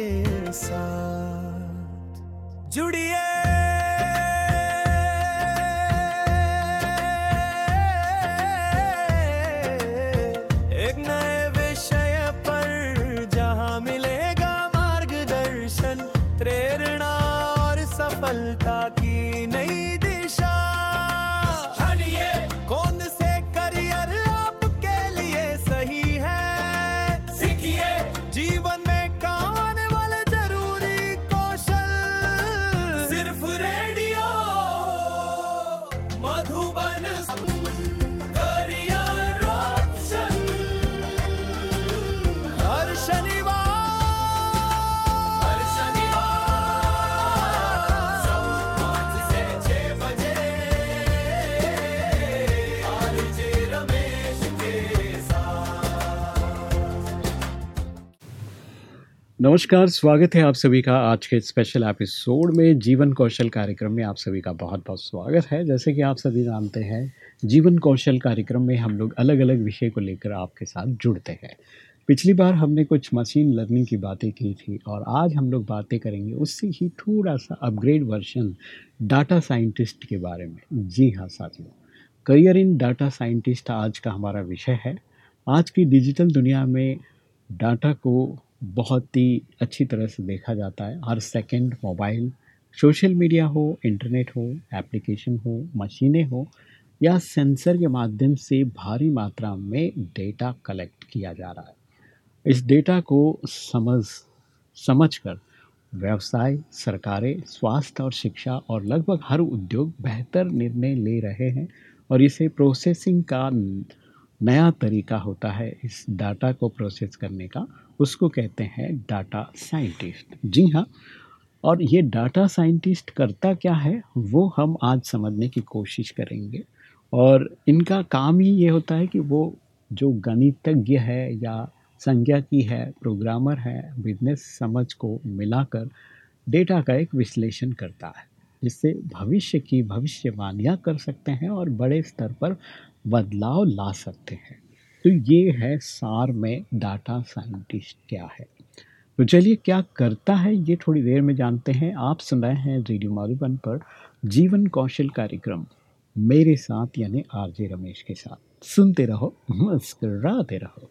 के साथ जुड़िए नमस्कार, स्वागत है आप सभी का आज के स्पेशल एपिसोड में जीवन कौशल कार्यक्रम में आप सभी का बहुत बहुत स्वागत है। जैसे कि आप सभी जानते हैं, जीवन कौशल कार्यक्रम में हम लोग अलग अलग विषय को लेकर आपके साथ जुड़ते हैं। पिछली बार हमने कुछ मशीन लर्निंग की बातें की थी और आज हम लोग बातें करेंगे उससे ही थोड़ा सा अपग्रेड वर्जन डाटा साइंटिस्ट के बारे में। जी हाँ साथियों करियर इन डाटा साइंटिस्ट आज का हमारा विषय है। आज की डिजिटल दुनिया में डाटा को बहुत ही अच्छी तरह से देखा जाता है। हर सेकंड मोबाइल सोशल मीडिया हो इंटरनेट हो एप्लीकेशन हो, मशीनें हो, या सेंसर के माध्यम से भारी मात्रा में डेटा कलेक्ट किया जा रहा है। इस डेटा को समझ, समझकर व्यवसाय, सरकारें, स्वास्थ्य और शिक्षा और लगभग हर उद्योग बेहतर निर्णय ले रहे हैं और इसे प्रोसेसिंग का नया तरीका होता है इस डाटा को प्रोसेस करने का। उसको कहते हैं डाटा साइंटिस्ट जी हाँ और ये डाटा साइंटिस्ट करता क्या है, वो हम आज समझने की कोशिश करेंगे। और इनका काम ही ये होता है कि वो जो गणितज्ञ है या संज्ञा की है प्रोग्रामर है बिज़नेस समझ को मिलाकर डेटा का एक विश्लेषण करता है, जिससे भविष्य की भविष्यवाणियाँ कर सकते हैं और बड़े स्तर पर बदलाव ला सकते हैं। तो ये है सार में डाटा साइंटिस्ट क्या है? तो चलिए, क्या करता है ये थोड़ी देर में जानते हैं। आप सुन रहे हैं रेडियो माधुबन पर जीवन कौशल कार्यक्रम मेरे साथ, यानी आरजे रमेश के साथ। सुनते रहो, मुस्कराते रहो।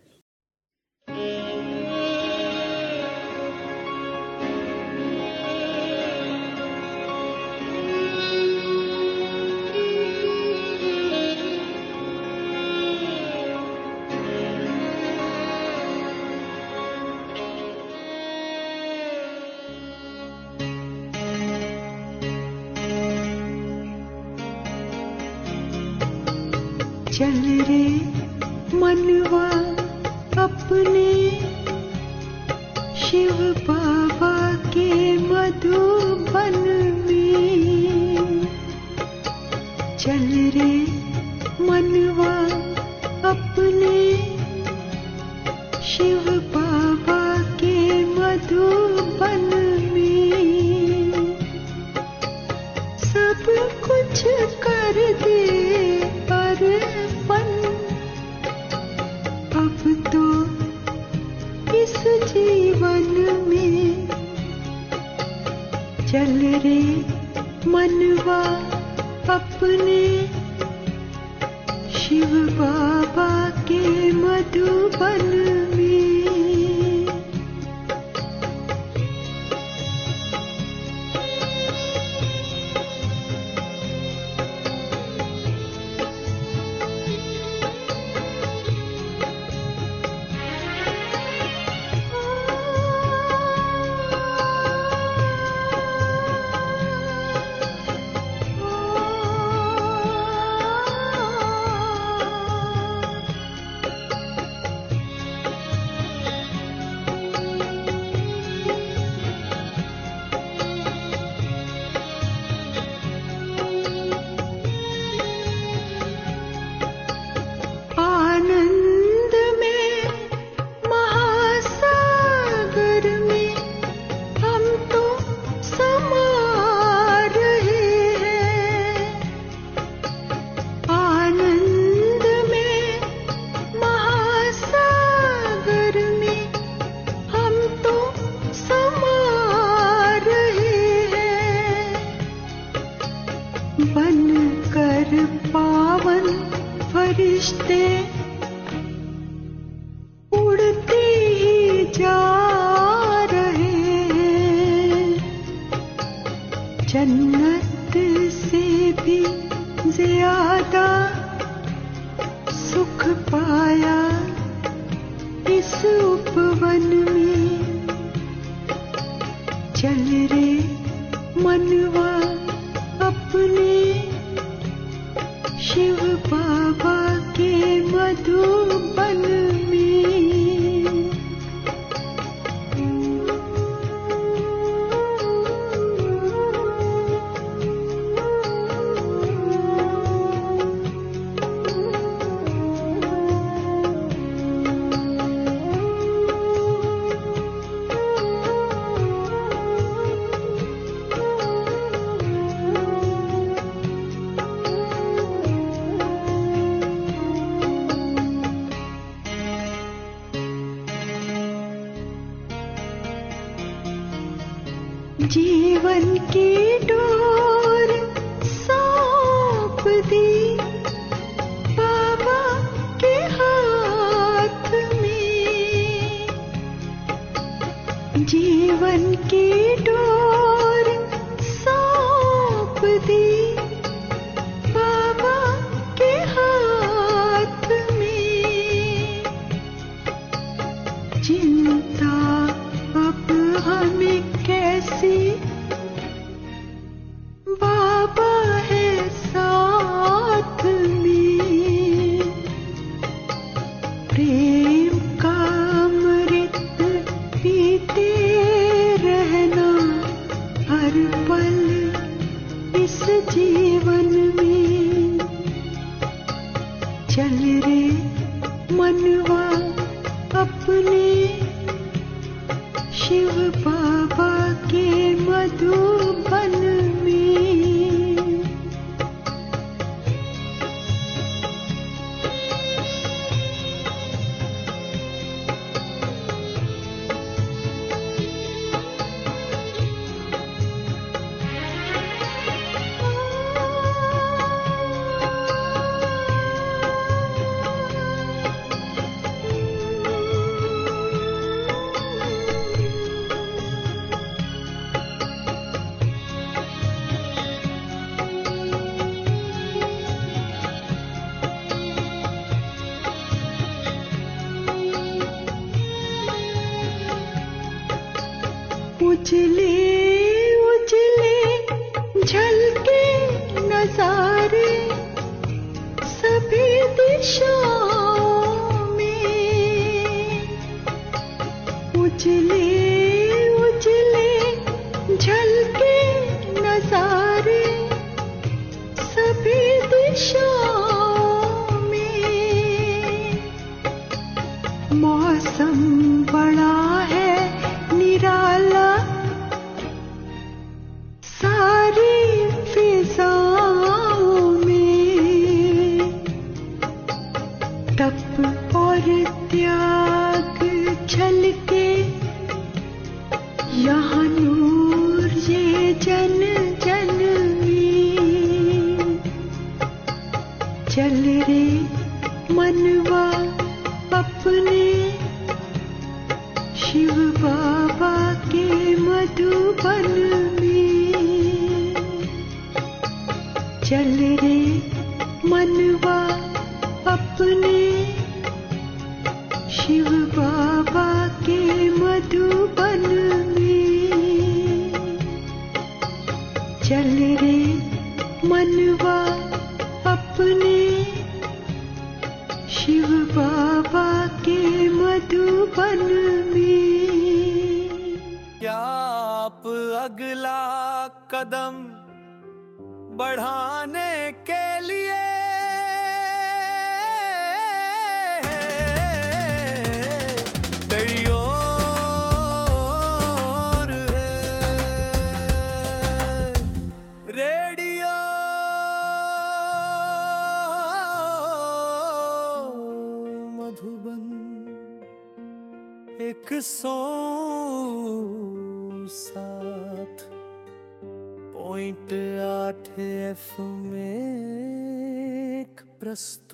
शिव बाबा के Bye.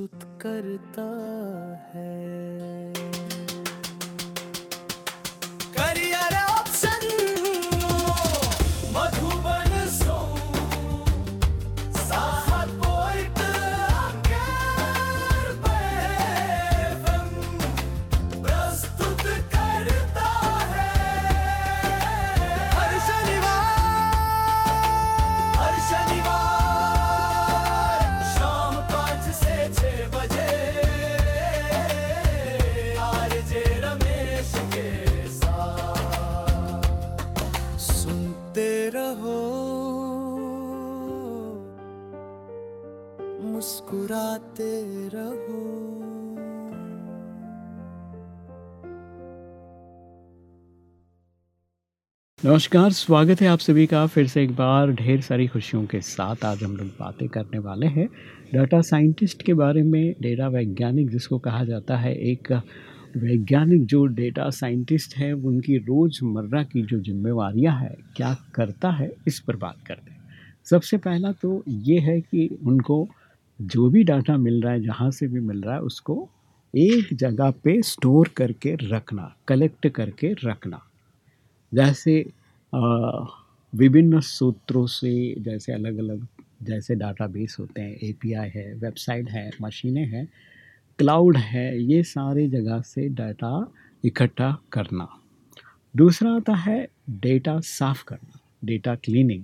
प्रस्तुत करता है। नमस्कार, स्वागत है आप सभी का फिर से एक बार ढेर सारी खुशियों के साथ। आज हम लोग बातें करने वाले हैं डाटा साइंटिस्ट के बारे में डेटा वैज्ञानिक जिसको कहा जाता है। एक वैज्ञानिक जो डेटा साइंटिस्ट है, उनकी रोज़मर्रा की जो जिम्मेवारियाँ है, क्या करता है, इस पर बात करते हैं। सबसे पहला तो ये है कि उनको जो भी डाटा मिल रहा है, जहाँ से भी मिल रहा है, उसको एक जगह पे स्टोर करके रखना कलेक्ट करके रखना। जैसे विभिन्न सूत्रों से जैसे अलग अलग जैसे डाटाबेस होते हैं एपीआई है वेबसाइट है, मशीनें हैं क्लाउड है, ये सारे जगह से डाटा इकट्ठा करना। दूसरा आता है डेटा साफ़ करना डेटा क्लीनिंग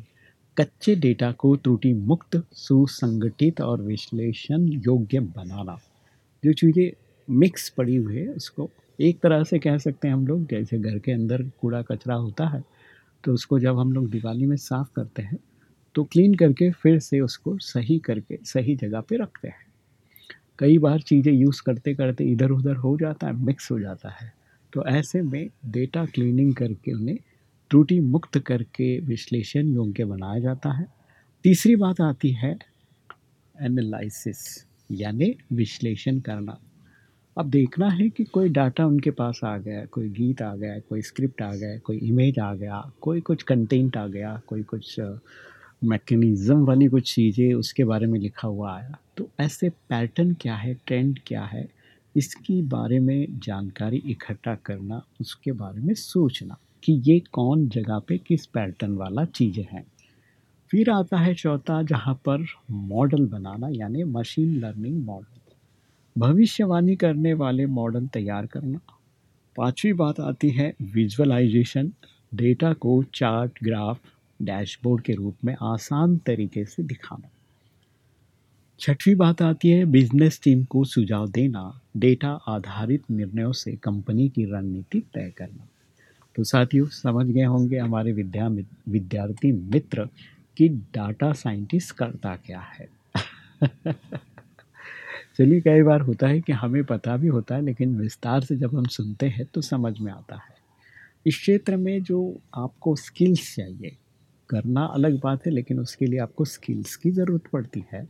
कच्चे डेटा को त्रुटि मुक्त सुसंगठित और विश्लेषण योग्य बनाना। जो चीज़ें मिक्स पड़ी हुई है, उसको एक तरह से कह सकते हैं हम लोग, जैसे घर के अंदर कूड़ा कचरा होता है तो उसको जब हम लोग दिवाली में साफ़ करते हैं तो क्लीन करके फिर से उसको सही करके, सही जगह पे रखते हैं। कई बार चीज़ें यूज़ करते करते इधर उधर हो जाता है मिक्स हो जाता है। तो ऐसे में डेटा क्लीनिंग करके उन्हें त्रुटि मुक्त करके विश्लेषण योग्य बनाया जाता है। तीसरी बात आती है एनालिसिस यानी विश्लेषण करना। अब देखना है कि कोई डाटा उनके पास आ गया, कोई गीत आ गया, कोई स्क्रिप्ट आ गया, कोई इमेज आ गया, कोई कुछ कंटेंट आ गया, कोई कुछ मैकेनिज़्म वाली कुछ चीज़ें उसके बारे में लिखा हुआ आया तो ऐसे पैटर्न क्या है ट्रेंड क्या है, इसकी बारे में जानकारी इकट्ठा करना, उसके बारे में सोचना कि ये कौन जगह पे किस पैटर्न वाला चीज़ें हैं। फिर आता है चौथा, जहाँ पर मॉडल बनाना, यानी मशीन लर्निंग मॉडल भविष्यवाणी करने वाले मॉडल तैयार करना। पांचवी बात आती है विजुअलाइजेशन। डेटा को चार्ट, ग्राफ, डैशबोर्ड के रूप में आसान तरीके से दिखाना। छठवीं बात आती है बिज़नेस टीम को सुझाव देना। डेटा आधारित निर्णयों से कंपनी की रणनीति तय करना। तो साथियों, समझ गए होंगे हमारे विद्या विद्यार्थी मित्र कि डाटा साइंटिस्ट करता क्या है? चलिए कई बार होता है कि हमें पता भी होता है, लेकिन विस्तार से जब हम सुनते हैं तो समझ में आता है। इस क्षेत्र में जो आपको स्किल्स चाहिए, करना अलग बात है, लेकिन उसके लिए आपको स्किल्स की ज़रूरत पड़ती है,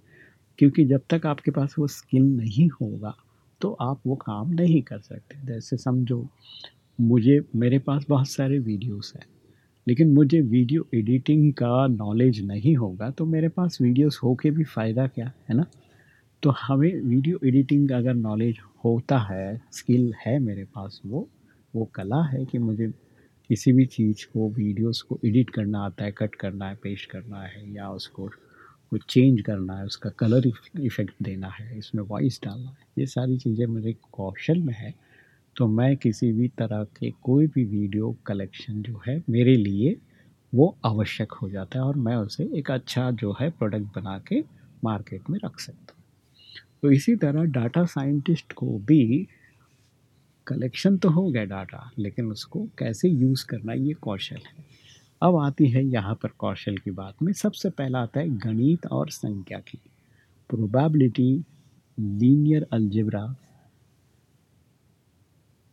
क्योंकि जब तक आपके पास वो स्किल नहीं होगा तो आप वो काम नहीं कर सकते। जैसे समझो, मुझे, मेरे पास बहुत सारे वीडियोस हैं, लेकिन मुझे वीडियो एडिटिंग का नॉलेज नहीं होगा तो मेरे पास वीडियोस हो के भी फ़ायदा क्या, है ना? तो हमें वीडियो एडिटिंग अगर नॉलेज होता है स्किल है मेरे पास वो वो कला है कि मुझे किसी भी चीज़ को वीडियोस को एडिट करना आता है कट करना है पेस्ट करना है या उसको कुछ चेंज करना है, उसका कलर इफ़ेक्ट देना है, इसमें वॉइस डालना है, ये सारी चीज़ें मेरे कौशल में है। तो मैं किसी भी तरह के कोई भी वीडियो कलेक्शन जो है मेरे लिए, वो आवश्यक हो जाता है और मैं उसे एक अच्छा जो है प्रोडक्ट बना के मार्केट में रख सकता हूँ। तो इसी तरह डाटा साइंटिस्ट को भी कलेक्शन तो हो गया डाटा लेकिन उसको कैसे यूज़ करना ये कौशल है। अब आती है यहाँ पर कौशल की बात में। सबसे पहला आता है गणित और संख्या की। प्रोबेबिलिटी लीनियर अलजेब्रा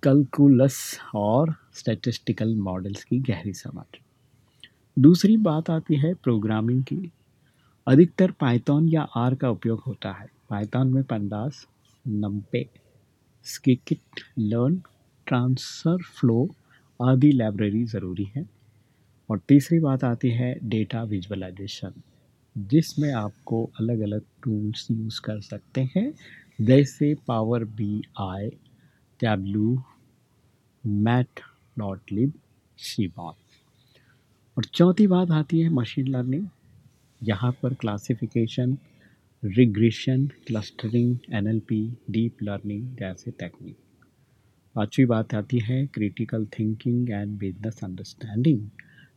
कैलकुलस और स्टैटिस्टिकल मॉडल्स की गहरी समझ। दूसरी बात आती है प्रोग्रामिंग की। अधिकतर पाइथन या आर का उपयोग होता है। पाइथन में pandas NumPy scikit, learn, TensorFlow आदि लाइब्रेरी ज़रूरी है। और तीसरी बात आती है डेटा विजुअलाइजेशन, जिसमें आपको अलग अलग टूल्स यूज़ कर सकते हैं, जैसे power B I Tableau mat dot lib Seaborn और चौथी बात आती है मशीन लर्निंग, यहाँ पर classification regression clustering NLP deep learning जैसे टेक्निक पाँचवीं बात आती है critical thinking and business understanding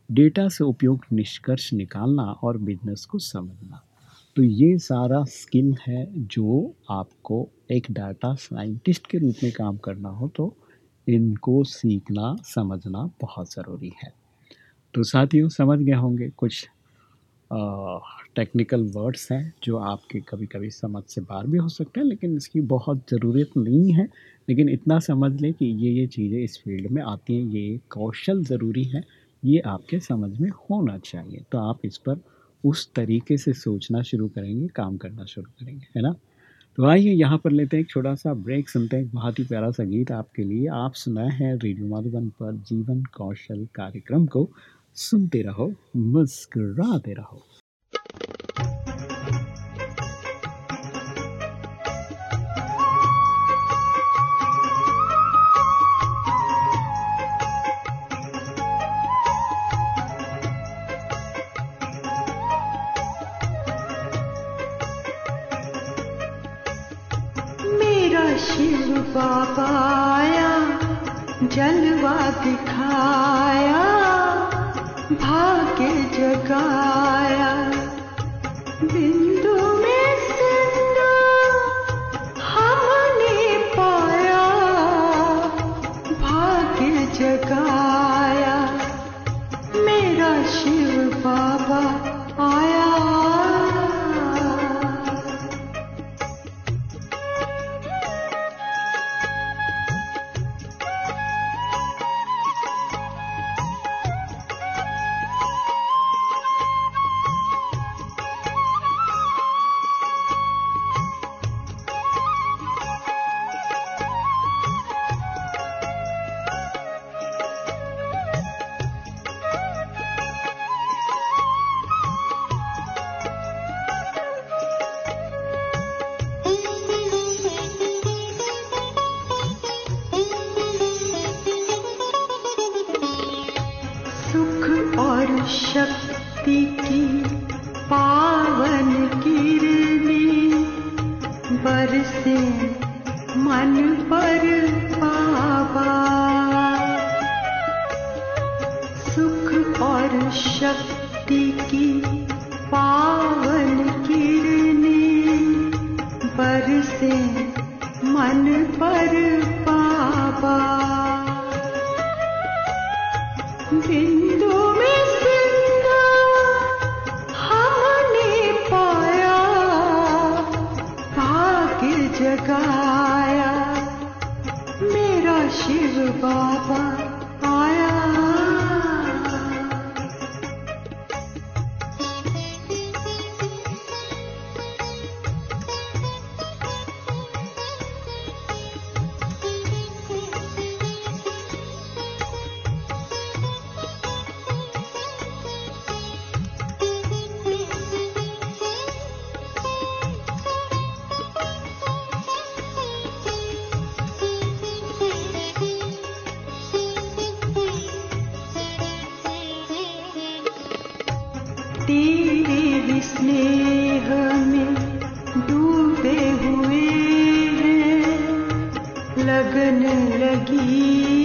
data से उपयोग निष्कर्ष निकालना और बिज़नेस को समझना। तो ये सारा स्किल है जो आपको एक डाटा साइंटिस्ट के रूप में काम करना हो तो इनको सीखना, समझना बहुत ज़रूरी है। तो साथियों, समझ गए होंगे कुछ टेक्निकल वर्ड्स हैं, जो आपके कभी कभी समझ से बाहर भी हो सकते हैं, लेकिन इसकी बहुत ज़रूरत नहीं है। लेकिन इतना समझ लें कि ये ये चीज़ें इस फ़ील्ड में आती हैं, ये कौशल ज़रूरी है, ये आपके समझ में होना चाहिए। तो आप इस पर उस तरीके से सोचना शुरू करेंगे, काम करना शुरू करेंगे, है ना? तो आइए यहाँ पर लेते हैं एक छोटा सा ब्रेक सुनते हैं बहुत ही प्यारा सा गीत आपके लिए। आप सुना है रेडियो मधुबन पर जीवन कौशल कार्यक्रम को। सुनते रहो मुस्कुराते रहो। जलवा दिखाया जगाया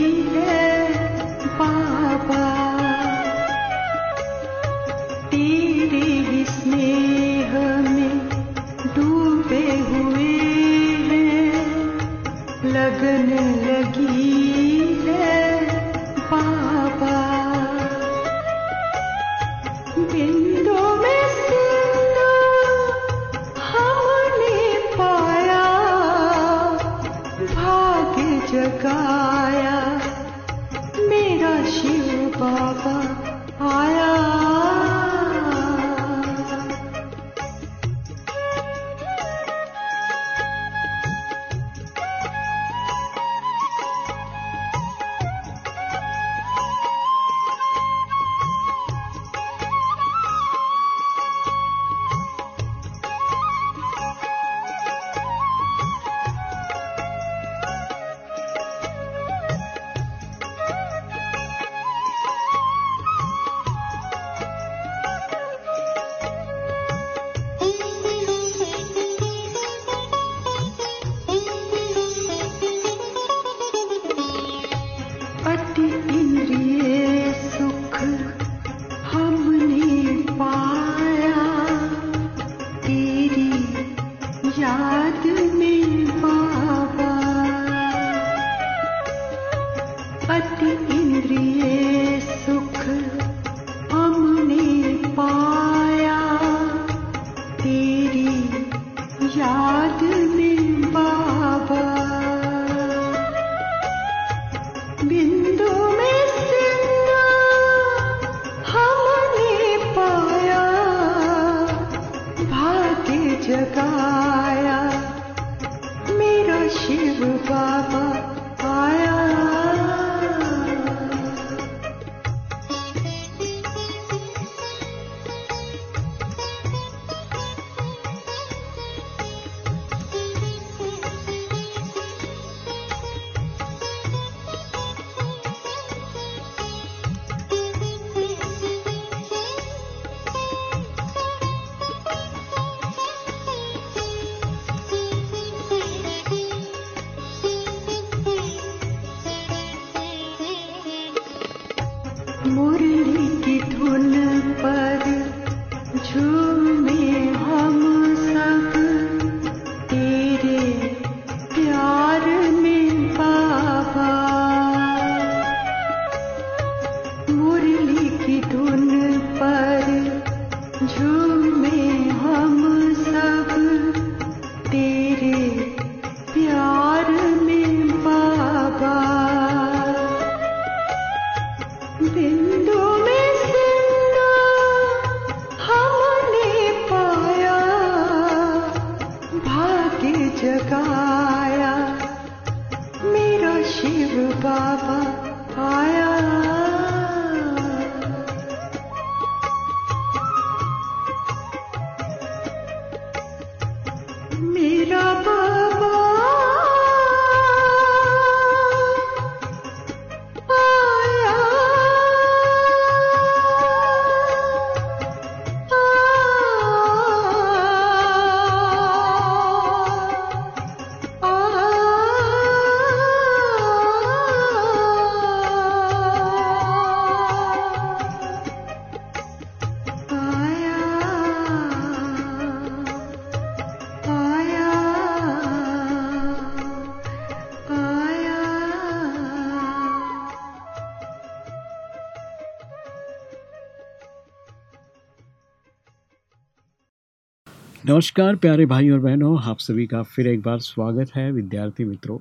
नमस्कार, प्यारे भाई और बहनों, आप सभी का फिर एक बार स्वागत है विद्यार्थी मित्रों।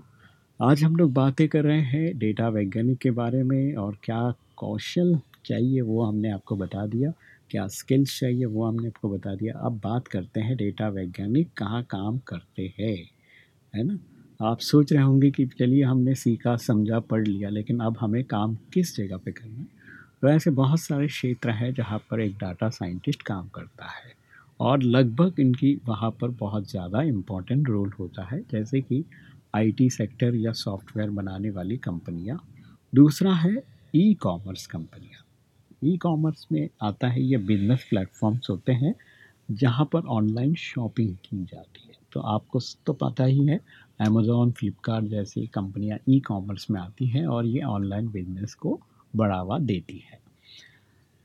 आज हम लोग बातें कर रहे हैं डेटा वैज्ञानिक के बारे में और क्या कौशल चाहिए वो हमने आपको बता दिया, क्या स्किल्स चाहिए वो हमने आपको बता दिया। अब बात करते हैं डेटा वैज्ञानिक कहाँ काम करते हैं, है ना? आप सोच रहे होंगे कि चलिए हमने सीखा, समझा, पढ़ लिया, लेकिन अब हमें काम किस जगह पे करना है? तो ऐसे बहुत सारे क्षेत्र हैं जहाँ पर एक डाटा साइंटिस्ट काम करता है। और लगभग इनकी वहाँ पर बहुत ज़्यादा इम्पोर्टेंट रोल होता है, जैसे कि आईटी सेक्टर या सॉफ्टवेयर बनाने वाली कंपनियाँ। दूसरा है ई कॉमर्स कंपनियाँ। ई कॉमर्स में आता है, ये बिज़नेस प्लेटफॉर्म्स होते हैं, जहाँ पर ऑनलाइन शॉपिंग की जाती है। तो आपको तो पता ही है अमेज़ोन फ्लिपकार्ट जैसी कंपनियाँ ई कॉमर्स में आती हैं और ये ऑनलाइन बिज़नेस को बढ़ावा देती है।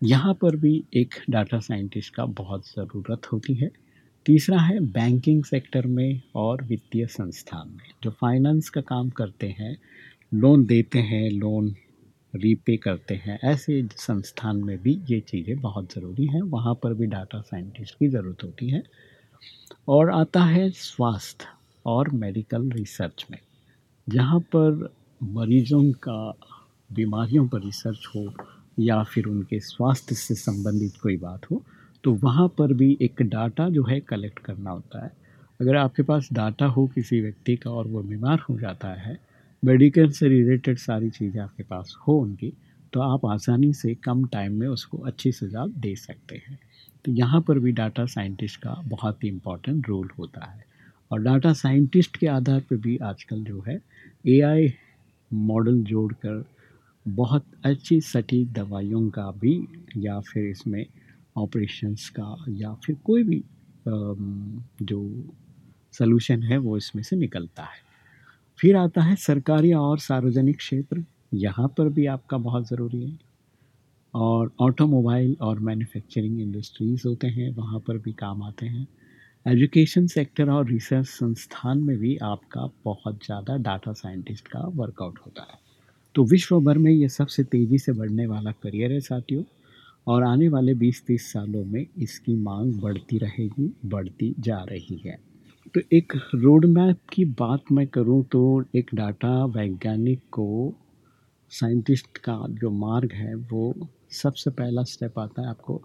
यहाँ पर भी एक डाटा साइंटिस्ट का बहुत ज़रूरत होती है। तीसरा है बैंकिंग सेक्टर में और वित्तीय संस्थान में। जो फाइनेंस का काम करते हैं लोन देते हैं लोन रीपे करते हैं, ऐसे संस्थान में भी ये चीज़ें बहुत ज़रूरी हैं। वहाँ पर भी डाटा साइंटिस्ट की ज़रूरत होती है। और आता है स्वास्थ्य और मेडिकल रिसर्च में। जहाँ पर मरीजों का, बीमारियों पर रिसर्च हो या फिर उनके स्वास्थ्य से संबंधित कोई बात हो तो वहाँ पर भी एक डाटा जो है कलेक्ट करना होता है। अगर आपके पास डाटा हो किसी व्यक्ति का और वो बीमार हो जाता है, मेडिकल से रिलेटेड सारी चीज़ें आपके पास हो उनकी तो आप आसानी से कम टाइम में उसको अच्छी सजा दे सकते हैं। तो यहाँ पर भी डाटा साइंटिस्ट का बहुत ही इंपॉर्टेंट रोल होता है। और डाटा साइंटिस्ट के आधार पर भी आजकल जो है एआई मॉडल जोड़कर बहुत अच्छी सटीक दवाइयों का भी या फिर इसमें ऑपरेशंस का या फिर कोई भी जो सलूशन है वो इसमें से निकलता है। फिर आता है सरकारी और सार्वजनिक क्षेत्र। यहाँ पर भी आपका बहुत ज़रूरी है। और ऑटोमोबाइल और मैन्युफैक्चरिंग इंडस्ट्रीज़ होते हैं, वहाँ पर भी काम आते हैं। एजुकेशन सेक्टर और रिसर्च संस्थान में भी आपका बहुत ज़्यादा डाटा साइंटिस्ट का वर्कआउट होता है। तो विश्व भर में ये सबसे तेज़ी से बढ़ने वाला करियर है साथियों, और आने वाले 20-30 सालों में इसकी मांग बढ़ती रहेगी, बढ़ती जा रही है। तो एक रोड मैप की बात मैं करूँ तो एक डाटा वैज्ञानिक को साइंटिस्ट का जो मार्ग है, वो सबसे पहला स्टेप आता है आपको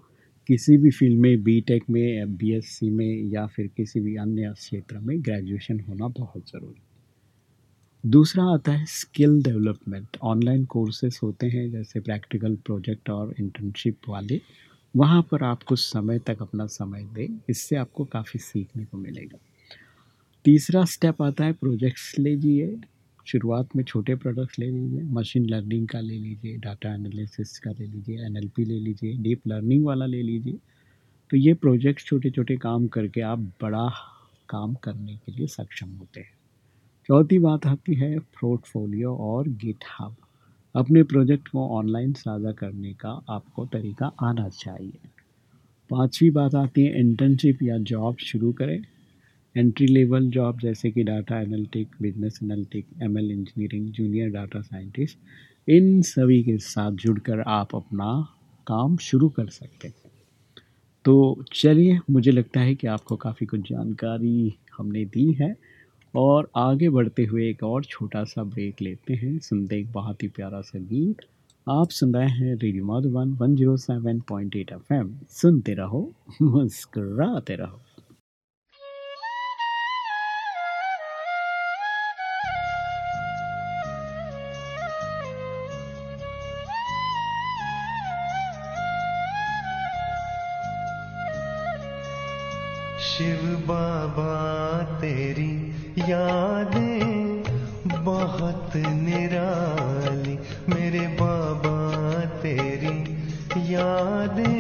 किसी भी फ़ील्ड में बीटेक में बीएससी में, या फिर किसी भी अन्य क्षेत्र में ग्रेजुएशन होना बहुत ज़रूरी दूसरा आता है स्किल डेवलपमेंट। ऑनलाइन कोर्सेस होते हैं, जैसे प्रैक्टिकल प्रोजेक्ट और इंटर्नशिप वाले। वहाँ पर आप कुछ समय तक अपना समय दें, इससे आपको काफ़ी सीखने को मिलेगा। तीसरा स्टेप आता है प्रोजेक्ट्स लीजिए। शुरुआत में छोटे प्रोडक्ट्स ले लीजिए। मशीन लर्निंग का ले लीजिए डाटा एनालिसिस का ले लीजिए एनएलपी ले लीजिए डीप लर्निंग वाला ले लीजिए। तो ये प्रोजेक्ट्स छोटे छोटे काम करके आप बड़ा काम करने के लिए सक्षम होते हैं। चौथी बात आती है पोर्टफोलियो और गिट हब अपने प्रोजेक्ट को ऑनलाइन साझा करने का आपको तरीका आना चाहिए। पांचवी बात आती है इंटर्नशिप या जॉब शुरू करें। एंट्री लेवल जॉब जैसे कि data analytic business analytic ML engineering junior data scientist इन सभी के साथ जुड़कर आप अपना काम शुरू कर सकते हैं। तो चलिए, मुझे लगता है कि आपको काफ़ी कुछ जानकारी हमने दी है। और आगे बढ़ते हुए एक और छोटा सा ब्रेक लेते हैं। सुनते एक बहुत ही प्यारा सा गीत। आप सुन रहे हैं radio Madhuban one zero seven Madhuban 107.8 FM सुनते रहो, मुस्कुराते रहो। शिव बाबा तेरी यादें बहुत निराली मेरे बाबा तेरी यादें।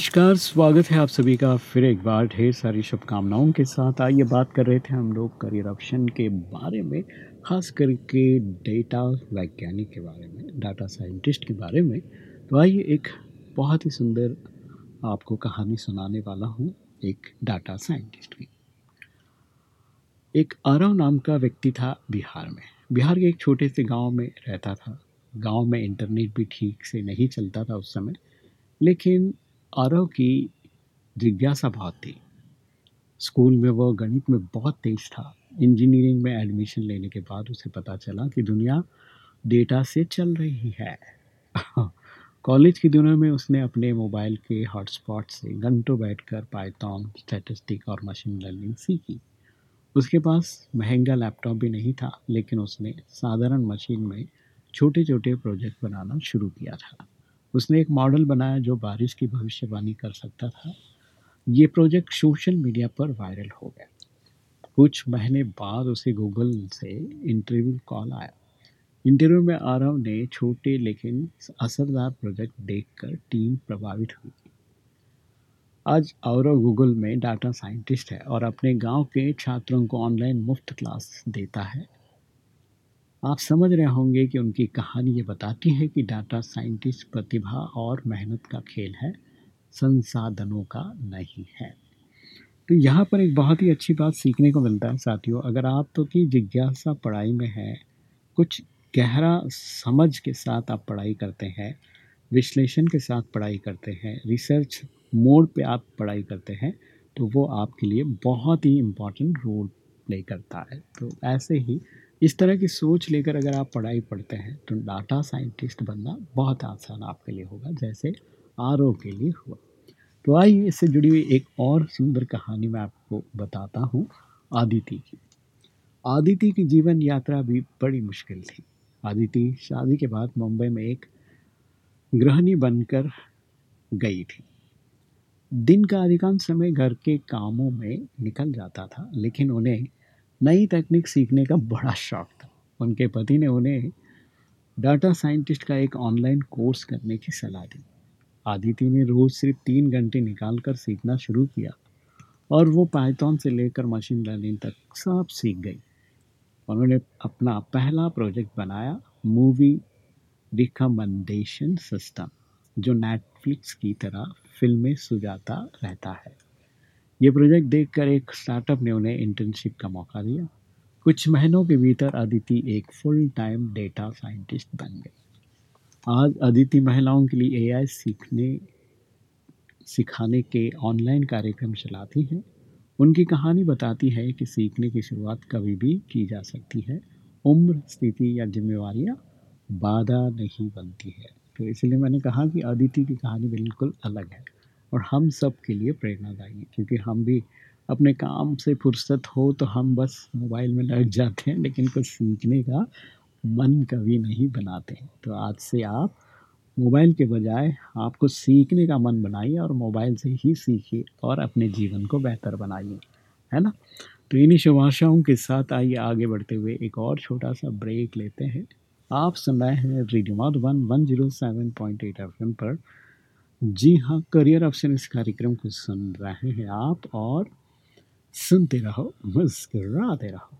नमस्कार, स्वागत है आप सभी का फिर एक बार ढेर सारी शुभकामनाओं के साथ। आइए बात कर रहे थे हम लोग करियर ऑप्शन के बारे में, खास करके डेटा वैज्ञानिक के बारे में डाटा साइंटिस्ट के बारे में। तो आइए एक बहुत ही सुंदर आपको कहानी सुनाने वाला हूँ, एक डाटा साइंटिस्ट की। एक आरव नाम का व्यक्ति था बिहार में। बिहार के एक छोटे से गाँव में रहता था। गाँव में इंटरनेट भी ठीक से नहीं चलता था उस समय, लेकिन आरव की जिज्ञासा बहुत थी। स्कूल में वह गणित में बहुत तेज था। इंजीनियरिंग में एडमिशन लेने के बाद उसे पता चला कि दुनिया डेटा से चल रही है। कॉलेज के दिनों में उसने अपने मोबाइल के हॉटस्पॉट से घंटों बैठकर पाइथन, स्टैटिस्टिक और मशीन लर्निंग सीखी। उसके पास महँगा लैपटॉप भी नहीं था, लेकिन उसने साधारण मशीन में छोटे छोटे प्रोजेक्ट बनाना शुरू किया था। उसने एक मॉडल बनाया जो बारिश की भविष्यवाणी कर सकता था। ये प्रोजेक्ट सोशल मीडिया पर वायरल हो गया। कुछ महीने बाद उसे गूगल से इंटरव्यू कॉल आया। इंटरव्यू में आरव ने छोटे लेकिन असरदार प्रोजेक्ट देखकर टीम प्रभावित हुई। आज आरव गूगल में डाटा साइंटिस्ट है और अपने गाँव के छात्रों को ऑनलाइन मुफ़्त क्लास देता है। आप समझ रहे होंगे कि उनकी कहानी ये बताती है कि डाटा साइंटिस्ट प्रतिभा और मेहनत का खेल है, संसाधनों का नहीं है। तो यहाँ पर एक बहुत ही अच्छी बात सीखने को मिलता है साथियों, अगर आप तो की जिज्ञासा पढ़ाई में है, कुछ गहरा समझ के साथ आप पढ़ाई करते हैं, विश्लेषण के साथ पढ़ाई करते हैं, रिसर्च मोड पे आप पढ़ाई करते हैं तो वो आपके लिए बहुत ही इम्पोर्टेंट रोल प्ले करता है। तो ऐसे ही इस तरह की सोच लेकर अगर आप पढ़ाई पढ़ते हैं तो डाटा साइंटिस्ट बनना बहुत आसान आपके लिए होगा, जैसे आर के लिए हुआ। तो आइए इससे जुड़ी हुई एक और सुंदर कहानी मैं आपको बताता हूँ, आदिति की। आदिति की जीवन यात्रा भी बड़ी मुश्किल थी। आदिति शादी के बाद मुंबई में एक गृहिणी बनकर गई थी। दिन का अधिकांश समय घर के कामों में निकल जाता था, लेकिन उन्हें नई तकनीक सीखने का बड़ा शौक था। उनके पति ने उन्हें डाटा साइंटिस्ट का एक ऑनलाइन कोर्स करने की सलाह दी। आदिति ने रोज़ सिर्फ़ तीन घंटे निकाल कर सीखना शुरू किया और वो पाइथन से लेकर मशीन लर्निंग तक सब सीख गई। उन्होंने अपना पहला प्रोजेक्ट बनाया मूवी रिकमेंडेशन सिस्टम जो नेटफ्लिक्स की तरह फ़िल्में सुझाता रहता है। ये प्रोजेक्ट देखकर एक स्टार्टअप ने उन्हें इंटर्नशिप का मौका दिया। कुछ महीनों के भीतर अदिति एक फुल टाइम डेटा साइंटिस्ट बन गई। आज अदिति महिलाओं के लिए एआई सीखने, सिखाने के ऑनलाइन कार्यक्रम चलाती हैं। उनकी कहानी बताती है कि सीखने की शुरुआत कभी भी की जा सकती है। उम्र, स्थिति या जिम्मेवारियाँ बाधा नहीं बनती है। तो इसलिए मैंने कहा कि अदिति की कहानी बिल्कुल अलग है। और हम सब के लिए प्रेरणादायी है, क्योंकि हम भी अपने काम से फुर्सत हो तो हम बस मोबाइल में लग जाते हैं, लेकिन कुछ सीखने का मन कभी नहीं बनाते हैं। तो आज से आप मोबाइल के बजाय आपको सीखने का मन बनाइए और मोबाइल से ही सीखिए और अपने जीवन को बेहतर बनाइए, है ना? तो इन्हीं शुभ आशाओं के साथ आइए, आगे बढ़ते हुए एक और छोटा सा ब्रेक लेते हैं। आप सुन रहे हैं radio one one zero seven point eight F पर जी हाँ करियर ऑप्शन इस कार्यक्रम को सुन रहे हैं आप और सुनते रहो, मुस्कराते रहो।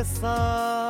रमेश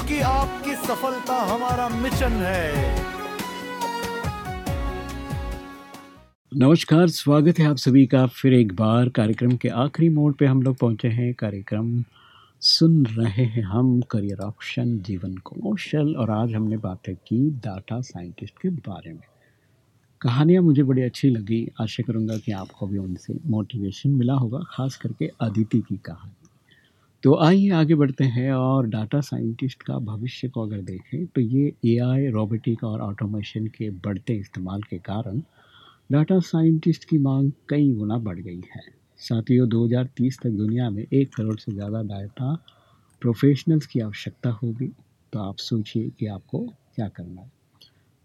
क्योंकि आपकी सफलता हमारा मिशन है। नमस्कार, स्वागत है आप सभी का फिर एक बार कार्यक्रम के आखिरी मोड पे हम लोग पहुँचे हैं। कार्यक्रम सुन रहे हैं हम करियर ऑप्शन जीवन कौशल, और आज हमने बातें की डाटा साइंटिस्ट के बारे में। कहानियाँ मुझे बड़ी अच्छी लगी। आशा करूँगा कि आपको भी उनसे मोटिवेशन मिला होगा, खास करके अदिति की कहानी। तो आइए आगे बढ़ते हैं और डाटा साइंटिस्ट का भविष्य को अगर देखें तो ये एआई रोबोटिक और ऑटोमेशन के बढ़ते इस्तेमाल के कारण डाटा साइंटिस्ट की मांग कई गुना बढ़ गई है। साथियों 2030 तक दुनिया में एक करोड़ से ज़्यादा डाटा प्रोफेशनल्स की आवश्यकता होगी तो आप सोचिए कि आपको क्या करना है।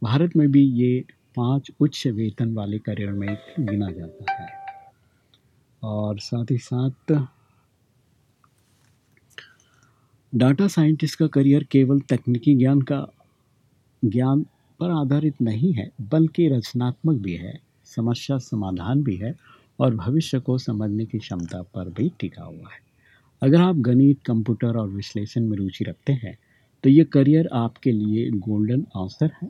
भारत में भी ये पाँच उच्च वेतन वाले करियर में गिना जाता है। और साथ ही साथ डाटा साइंटिस्ट का करियर केवल तकनीकी ज्ञान का ज्ञान पर आधारित नहीं है, बल्कि रचनात्मक भी है, समस्या समाधान भी है और भविष्य को समझने की क्षमता पर भी टिका हुआ है। अगर आप गणित, कंप्यूटर और विश्लेषण में रुचि रखते हैं तो ये करियर आपके लिए गोल्डन अवसर है।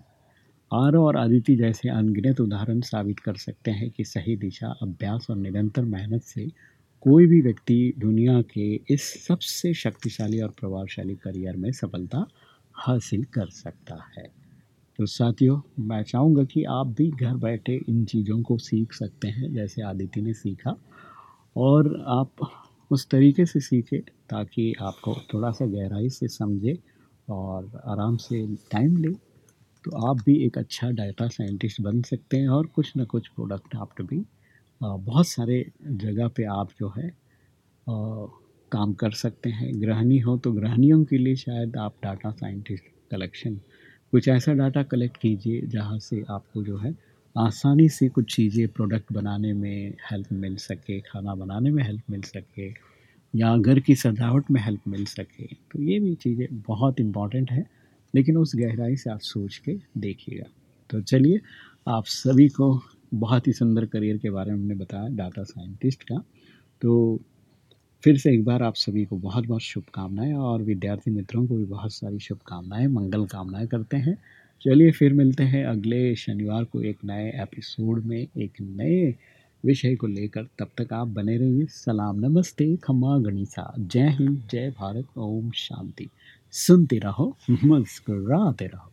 आर और आदिति जैसे अनगिनत उदाहरण साबित कर सकते हैं कि सही दिशा, अभ्यास और निरंतर मेहनत से कोई भी व्यक्ति दुनिया के इस सबसे शक्तिशाली और प्रभावशाली करियर में सफलता हासिल कर सकता है। तो साथियों, मैं चाहूँगा कि आप भी घर बैठे इन चीज़ों को सीख सकते हैं, जैसे आदिति ने सीखा, और आप उस तरीके से सीखें ताकि आपको थोड़ा सा गहराई से समझे और आराम से टाइम ले। तो आप भी एक अच्छा डाटा साइंटिस्ट बन सकते हैं और कुछ ना कुछ प्रोडक्ट आप भी बहुत सारे जगह पे आप जो है काम कर सकते हैं। गृहिणी हो तो गृहिणियों के लिए शायद आप डाटा साइंटिस्ट कलेक्शन कुछ ऐसा डाटा कलेक्ट कीजिए जहाँ से आपको जो है आसानी से कुछ चीज़ें प्रोडक्ट बनाने में हेल्प मिल सके, खाना बनाने में हेल्प मिल सके, या घर की सजावट में हेल्प मिल सके। तो ये भी चीज़ें बहुत इंपॉर्टेंट है, लेकिन उस गहराई से आप सोच के देखिएगा। तो चलिए, आप सभी को बहुत ही सुंदर करियर के बारे में हमने बताया डाटा साइंटिस्ट का। तो फिर से एक बार आप सभी को बहुत बहुत शुभकामनाएँ और विद्यार्थी मित्रों को भी बहुत सारी शुभकामनाएँ, मंगल कामनाएँ करते हैं। चलिए फिर मिलते हैं अगले शनिवार को एक नए एपिसोड में, एक नए विषय को लेकर। तब तक आप बने रहिए। सलाम, नमस्ते, खम्मा, गणिसा। जय हिंद, जय भारत। ओम शांति। सुनते रहो, मुस्कुराते रहो।